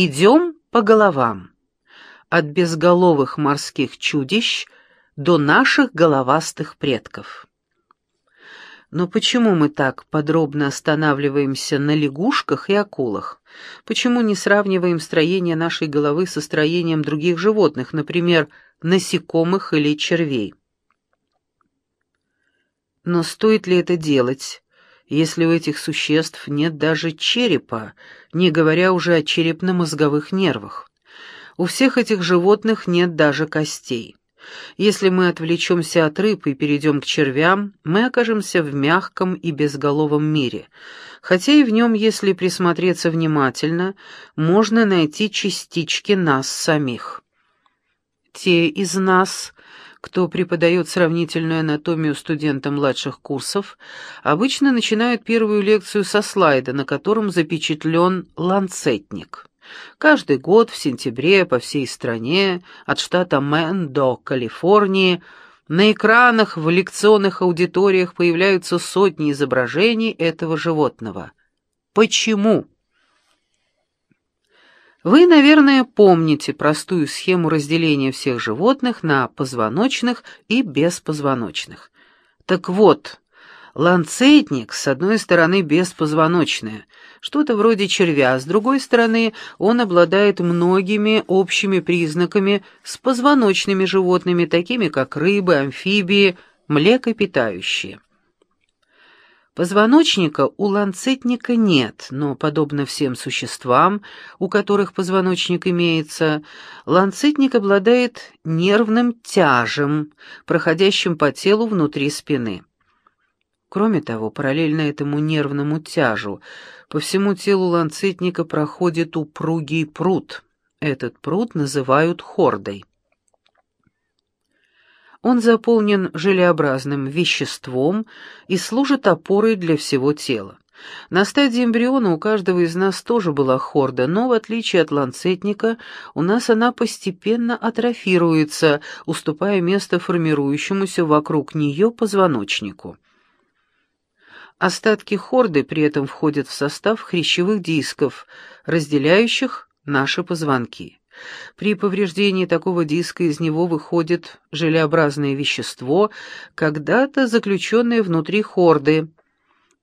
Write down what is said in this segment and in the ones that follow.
Идем по головам. От безголовых морских чудищ до наших головастых предков. Но почему мы так подробно останавливаемся на лягушках и акулах? Почему не сравниваем строение нашей головы со строением других животных, например, насекомых или червей? Но стоит ли это делать, если у этих существ нет даже черепа, не говоря уже о черепно-мозговых нервах? У всех этих животных нет даже костей. Если мы отвлечемся от рыб и перейдем к червям, мы окажемся в мягком и безголовом мире, хотя и в нем, если присмотреться внимательно, можно найти частички нас самих. Те из нас, кто преподает сравнительную анатомию студентам младших курсов, обычно начинают первую лекцию со слайда, на котором запечатлен ланцетник. Каждый год в сентябре по всей стране, от штата Мэн до Калифорнии, на экранах в лекционных аудиториях появляются сотни изображений этого животного. Почему? Вы, наверное, помните простую схему разделения всех животных на позвоночных и беспозвоночных. Так вот, ланцетник, с одной стороны, беспозвоночное, что-то вроде червя, с другой стороны, он обладает многими общими признаками с позвоночными животными, такими как рыбы, амфибии, млекопитающие. Позвоночника у ланцетника нет, но, подобно всем существам, у которых позвоночник имеется, ланцетник обладает нервным тяжем, проходящим по телу внутри спины. Кроме того, параллельно этому нервному тяжу, по всему телу ланцетника проходит упругий пруд. Этот пруд называют хордой. Он заполнен желеобразным веществом и служит опорой для всего тела. На стадии эмбриона у каждого из нас тоже была хорда, но, в отличие от ланцетника, у нас она постепенно атрофируется, уступая место формирующемуся вокруг нее позвоночнику. Остатки хорды при этом входят в состав хрящевых дисков, разделяющих наши позвонки. При повреждении такого диска из него выходит желеобразное вещество, когда-то заключенное внутри хорды,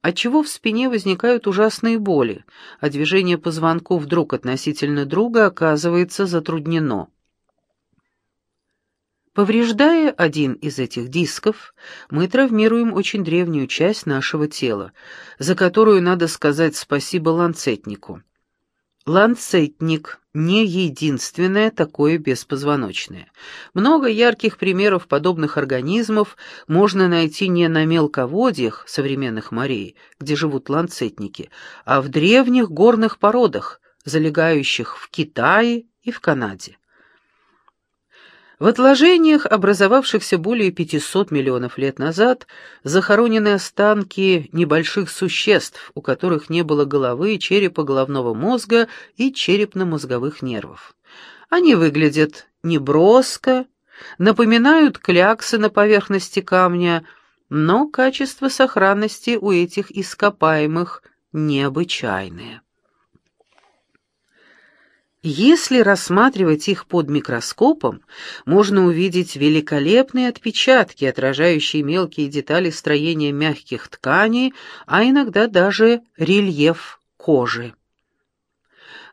отчего в спине возникают ужасные боли, а движение позвонков друг относительно друга оказывается затруднено. Повреждая один из этих дисков, мы травмируем очень древнюю часть нашего тела, за которую надо сказать спасибо ланцетнику. Ланцетник — не единственное такое беспозвоночное. Много ярких примеров подобных организмов можно найти не на мелководьях современных морей, где живут ланцетники, а в древних горных породах, залегающих в Китае и в Канаде. В отложениях, образовавшихся более 500 миллионов лет назад, захоронены останки небольших существ, у которых не было головы, черепа головного мозга и черепно-мозговых нервов. Они выглядят неброско, напоминают кляксы на поверхности камня, но качество сохранности у этих ископаемых необычайное. Если рассматривать их под микроскопом, можно увидеть великолепные отпечатки, отражающие мелкие детали строения мягких тканей, а иногда даже рельеф кожи.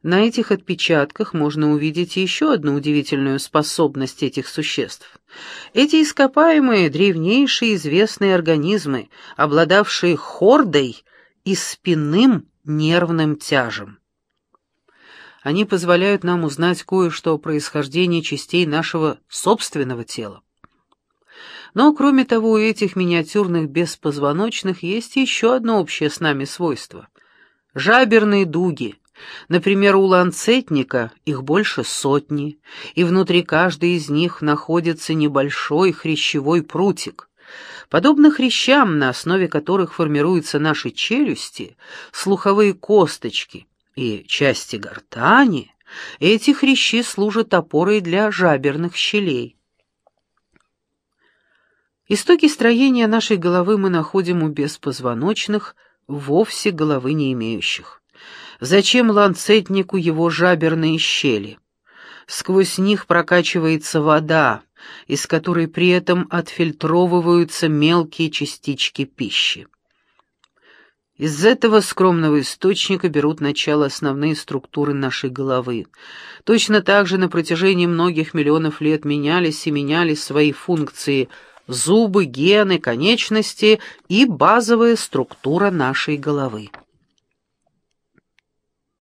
На этих отпечатках можно увидеть еще одну удивительную способность этих существ. Эти ископаемые древнейшие известные организмы, обладавшие хордой и спинным нервным тяжем. Они позволяют нам узнать кое-что о происхождении частей нашего собственного тела. Но, кроме того, у этих миниатюрных беспозвоночных есть еще одно общее с нами свойство. Жаберные дуги. Например, у ланцетника их больше сотни, и внутри каждой из них находится небольшой хрящевой прутик. Подобно хрящам, на основе которых формируются наши челюсти, слуховые косточки — и части гортани, эти хрящи служат опорой для жаберных щелей. Истоки строения нашей головы мы находим у беспозвоночных, вовсе головы не имеющих. Зачем ланцетнику его жаберные щели? Сквозь них прокачивается вода, из которой при этом отфильтровываются мелкие частички пищи. Из этого скромного источника берут начало основные структуры нашей головы. Точно так же на протяжении многих миллионов лет менялись и менялись свои функции зубы, гены, конечности и базовая структура нашей головы.